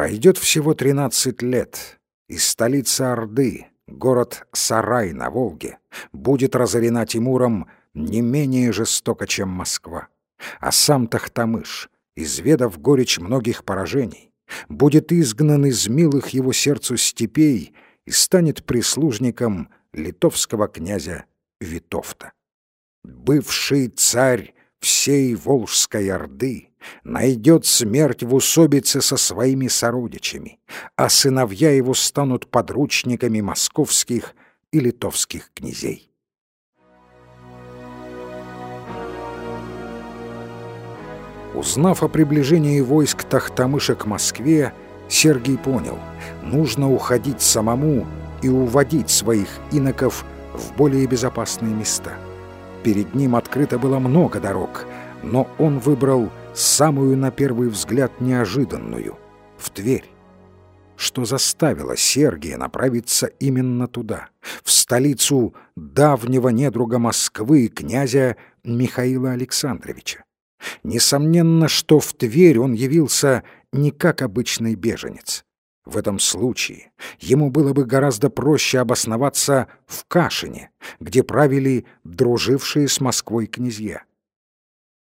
Пройдет всего тринадцать лет, и столица Орды, город Сарай на Волге, будет разорена Тимуром не менее жестоко, чем Москва. А сам Тахтамыш, изведав горечь многих поражений, будет изгнан из милых его сердцу степей и станет прислужником литовского князя Витовта. Бывший царь всей Волжской Орды найдет смерть в усобице со своими сородичами, а сыновья его станут подручниками московских и литовских князей. Узнав о приближении войск Тахтамыша к Москве, Сергий понял, нужно уходить самому и уводить своих иноков в более безопасные места. Перед ним открыто было много дорог, но он выбрал самую на первый взгляд неожиданную — в Тверь. Что заставило Сергия направиться именно туда, в столицу давнего недруга Москвы, князя Михаила Александровича. Несомненно, что в Тверь он явился не как обычный беженец. В этом случае ему было бы гораздо проще обосноваться в Кашине, где правили дружившие с Москвой князья.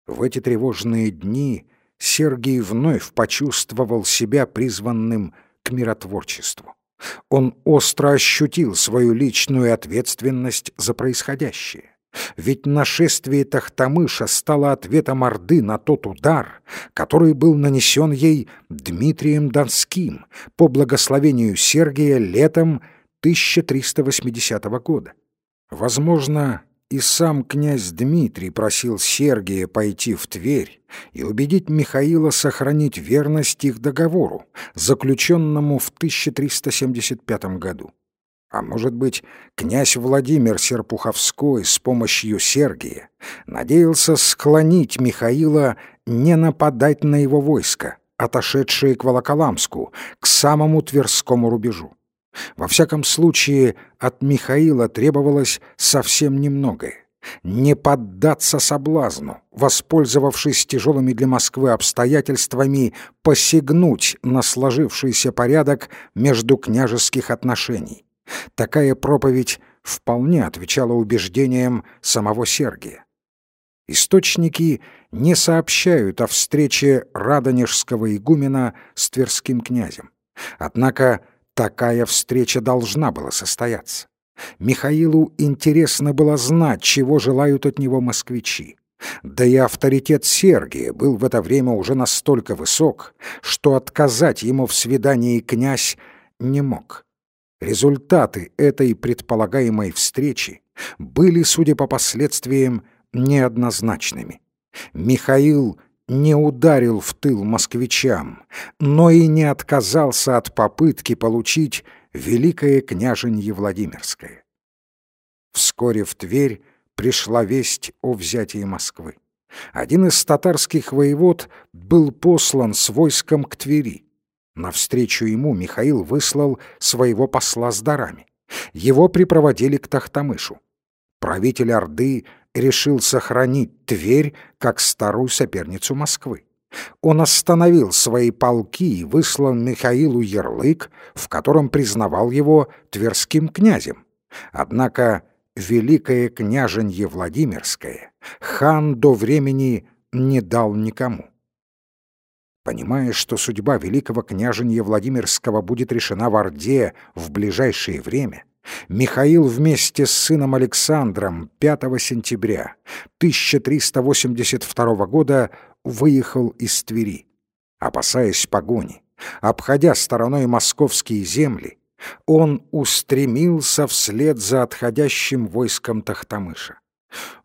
В эти тревожные дни Сергий вновь почувствовал себя призванным к миротворчеству. Он остро ощутил свою личную ответственность за происходящее. Ведь нашествие Тахтамыша стало ответом Орды на тот удар, который был нанесен ей Дмитрием Донским по благословению Сергия летом 1380 года. Возможно, и сам князь Дмитрий просил Сергия пойти в Тверь и убедить Михаила сохранить верность их договору, заключенному в 1375 году. А может быть, князь Владимир Серпуховской с помощью Сергия надеялся склонить Михаила не нападать на его войско, отошедшие к Волоколамску, к самому Тверскому рубежу. Во всяком случае, от Михаила требовалось совсем немногое. Не поддаться соблазну, воспользовавшись тяжелыми для Москвы обстоятельствами, посягнуть на сложившийся порядок между княжеских отношений. Такая проповедь вполне отвечала убеждениям самого Сергия. Источники не сообщают о встрече радонежского игумена с тверским князем. Однако Такая встреча должна была состояться. Михаилу интересно было знать, чего желают от него москвичи. Да и авторитет Сергия был в это время уже настолько высок, что отказать ему в свидании князь не мог. Результаты этой предполагаемой встречи были, судя по последствиям, неоднозначными. Михаил не ударил в тыл москвичам, но и не отказался от попытки получить Великое княженье Владимирское. Вскоре в Тверь пришла весть о взятии Москвы. Один из татарских воевод был послан с войском к Твери. Навстречу ему Михаил выслал своего посла с дарами. Его припроводили к Тахтамышу. Правитель Орды решил сохранить Тверь как старую соперницу Москвы. Он остановил свои полки и выслал Михаилу ярлык, в котором признавал его тверским князем. Однако великое княженье Владимирское хан до времени не дал никому. Понимая, что судьба великого княженья Владимирского будет решена в Орде в ближайшее время, Михаил вместе с сыном Александром 5 сентября 1382 года выехал из Твери. Опасаясь погони, обходя стороной московские земли, он устремился вслед за отходящим войском Тахтамыша.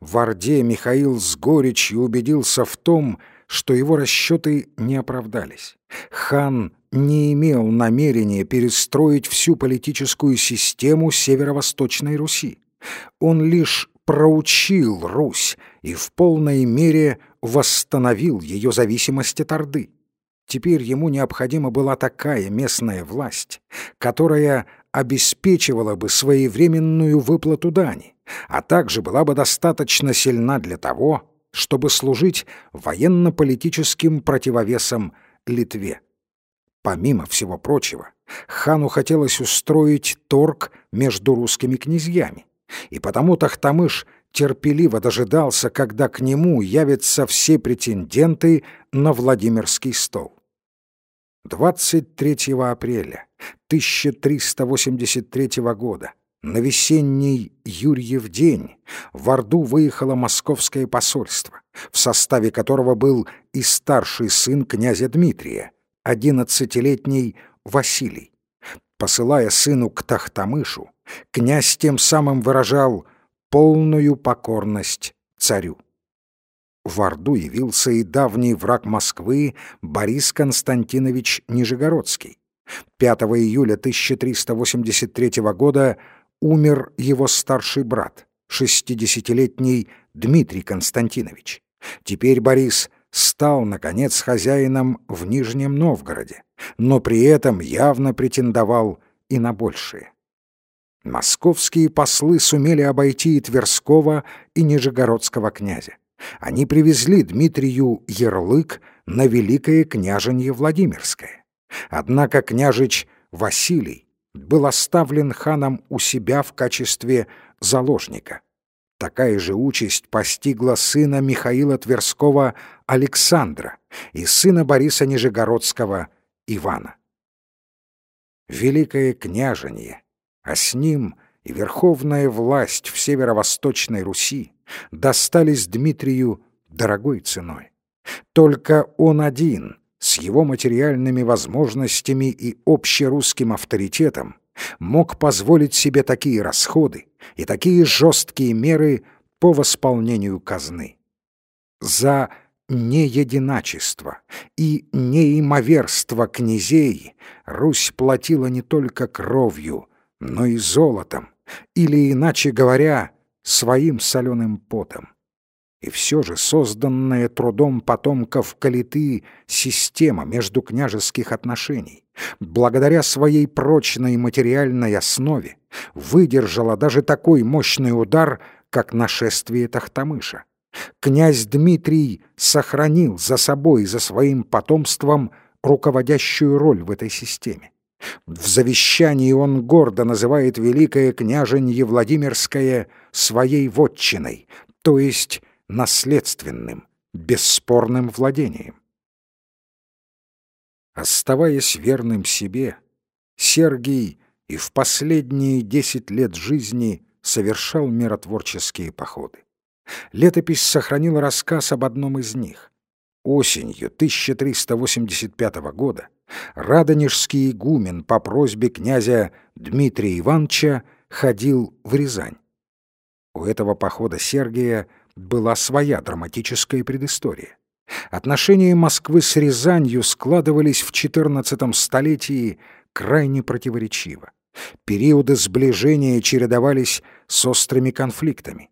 В Орде Михаил с горечью убедился в том, что его расчеты не оправдались. Хан не имел намерения перестроить всю политическую систему северо-восточной Руси. Он лишь проучил Русь и в полной мере восстановил ее зависимость от Орды. Теперь ему необходима была такая местная власть, которая обеспечивала бы своевременную выплату дани, а также была бы достаточно сильна для того, чтобы служить военно-политическим противовесом Литве. Помимо всего прочего, хану хотелось устроить торг между русскими князьями, и потому Тахтамыш терпеливо дожидался, когда к нему явятся все претенденты на Владимирский стол. 23 апреля 1383 года на весенний Юрьев день в Орду выехало московское посольство, в составе которого был и старший сын князя Дмитрия, одиннадцатилетний Василий. Посылая сыну к Тахтамышу, князь тем самым выражал полную покорность царю. В Орду явился и давний враг Москвы Борис Константинович Нижегородский. 5 июля 1383 года умер его старший брат, шестидесятилетний Дмитрий Константинович. Теперь Борис стал, наконец, хозяином в Нижнем Новгороде, но при этом явно претендовал и на большее. Московские послы сумели обойти и Тверского, и Нижегородского князя. Они привезли Дмитрию ярлык на Великое княженье Владимирское. Однако княжич Василий был оставлен ханом у себя в качестве заложника. Такая же участь постигла сына Михаила Тверского Александра и сына Бориса Нижегородского Ивана. Великое княжение, а с ним и верховная власть в северо-восточной Руси достались Дмитрию дорогой ценой. Только он один — с его материальными возможностями и общерусским авторитетом мог позволить себе такие расходы и такие жесткие меры по восполнению казны. За неединачество и неимоверство князей Русь платила не только кровью, но и золотом, или, иначе говоря, своим соленым потом. И все же созданная трудом потомков Калиты система между княжеских отношений, благодаря своей прочной материальной основе, выдержала даже такой мощный удар, как нашествие Тахтамыша. Князь Дмитрий сохранил за собой и за своим потомством руководящую роль в этой системе. В завещании он гордо называет Великое княженье Владимирское своей вотчиной, то есть наследственным, бесспорным владением. Оставаясь верным себе, Сергий и в последние десять лет жизни совершал миротворческие походы. Летопись сохранила рассказ об одном из них. Осенью 1385 года Радонежский игумен по просьбе князя Дмитрия Ивановича ходил в Рязань. У этого похода Сергия была своя драматическая предыстория. Отношения Москвы с Рязанью складывались в XIV столетии крайне противоречиво. Периоды сближения чередовались с острыми конфликтами.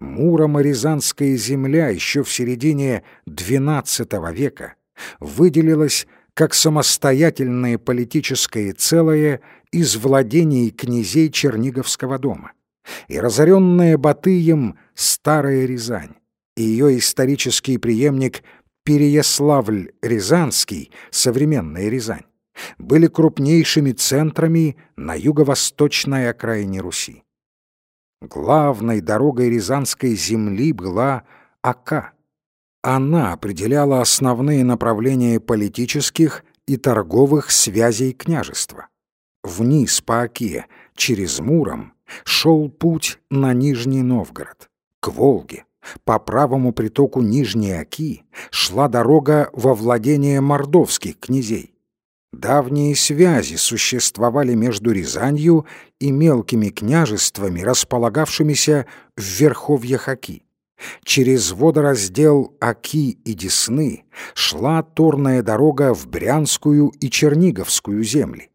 Муромо-Рязанская земля еще в середине XII века выделилась как самостоятельное политическое целое из владений князей Черниговского дома. И разоренная Батыем Старая Рязань, и ее исторический преемник Переяславль-Рязанский, современная Рязань, были крупнейшими центрами на юго-восточной окраине Руси. Главной дорогой Рязанской земли была Ака. Она определяла основные направления политических и торговых связей княжества. Вниз по Оке, через Муром, шел путь на Нижний Новгород, к Волге. По правому притоку Нижней Оки шла дорога во владение мордовских князей. Давние связи существовали между Рязанью и мелкими княжествами, располагавшимися в верховьях Оки. Через водораздел Оки и Десны шла торная дорога в Брянскую и Черниговскую земли.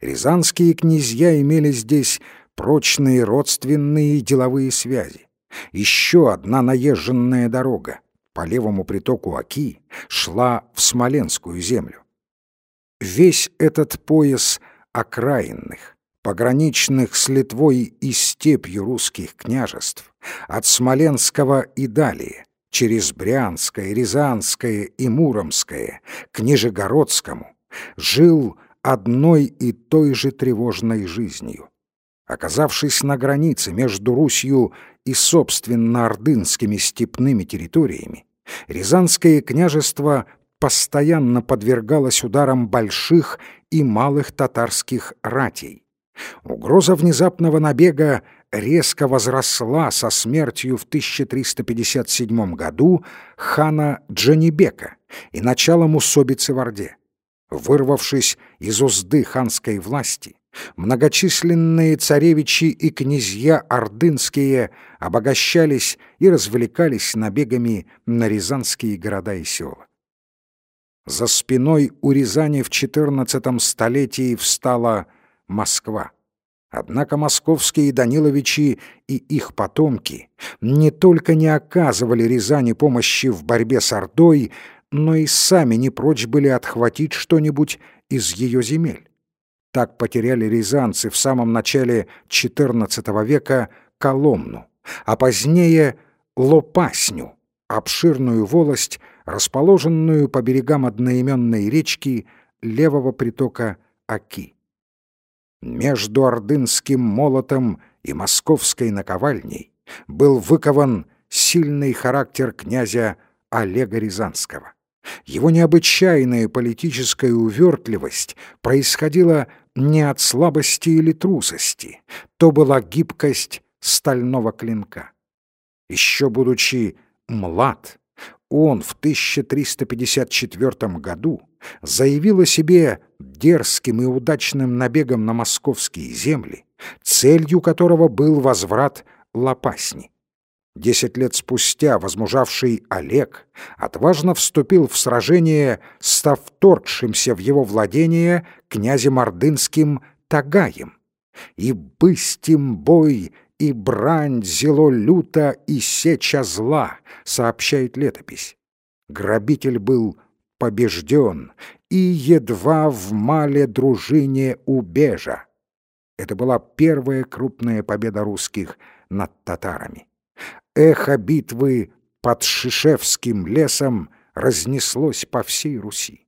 Рязанские князья имели здесь прочные родственные деловые связи. Еще одна наезженная дорога по левому притоку Оки шла в Смоленскую землю. Весь этот пояс окраинных, пограничных с Литвой и степью русских княжеств, от Смоленского и далее, через Брянское, Рязанское и Муромское, к Нижегородскому, жил одной и той же тревожной жизнью. Оказавшись на границе между Русью и, собственно, ордынскими степными территориями, Рязанское княжество постоянно подвергалось ударам больших и малых татарских ратей. Угроза внезапного набега резко возросла со смертью в 1357 году хана Джанибека и началом усобицы в Орде. Вырвавшись из узды ханской власти, многочисленные царевичи и князья ордынские обогащались и развлекались набегами на рязанские города и села. За спиной у Рязани в XIV столетии встала Москва. Однако московские Даниловичи и их потомки не только не оказывали Рязани помощи в борьбе с Ордой, но и сами не прочь были отхватить что-нибудь из ее земель. Так потеряли рязанцы в самом начале XIV века Коломну, а позднее Лопасню, обширную волость, расположенную по берегам одноименной речки левого притока Аки. Между ордынским молотом и московской наковальней был выкован сильный характер князя Олега Рязанского. Его необычайная политическая увертливость происходила не от слабости или трусости, то была гибкость стального клинка. Еще будучи млад, он в 1354 году заявил о себе дерзким и удачным набегом на московские земли, целью которого был возврат Лопасни. Десять лет спустя возмужавший Олег отважно вступил в сражение с вторгшимся в его владение князем Ордынским Тагаем. И быстим бой, и брань зело люта, и сеча зла, сообщает летопись. Грабитель был побежден, и едва в мале дружине убежа. Это была первая крупная победа русских над татарами. Эхо битвы под Шишевским лесом разнеслось по всей Руси.